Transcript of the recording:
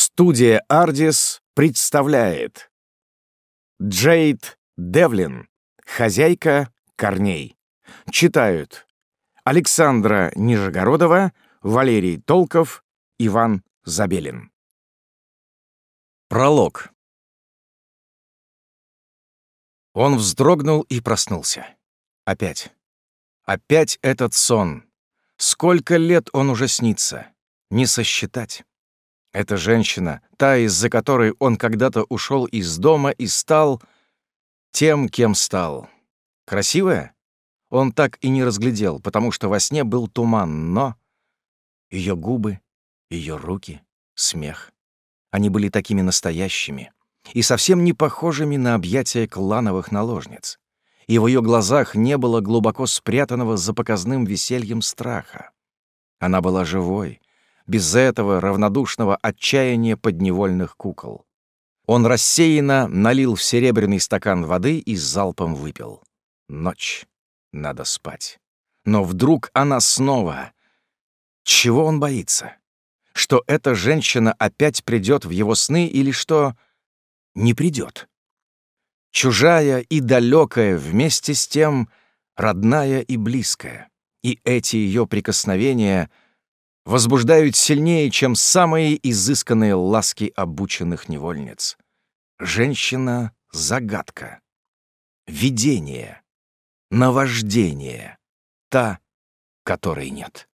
Студия «Ардис» представляет Джейд Девлин, хозяйка корней. Читают Александра Нижегородова, Валерий Толков, Иван Забелин. Пролог. Он вздрогнул и проснулся. Опять. Опять этот сон. Сколько лет он уже снится. Не сосчитать. Эта женщина, та, из-за которой он когда-то ушел из дома и стал тем, кем стал. Красивая? Он так и не разглядел, потому что во сне был туман, но... Ее губы, ее руки, смех. Они были такими настоящими и совсем не похожими на объятия клановых наложниц. И в ее глазах не было глубоко спрятанного за показным весельем страха. Она была живой, без этого равнодушного отчаяния подневольных кукол. Он рассеянно налил в серебряный стакан воды и залпом выпил. Ночь. Надо спать. Но вдруг она снова... Чего он боится? Что эта женщина опять придет в его сны или что не придет? Чужая и далекая вместе с тем родная и близкая. И эти ее прикосновения — возбуждают сильнее, чем самые изысканные ласки обученных невольниц. Женщина — загадка. Видение. Наваждение. Та, которой нет.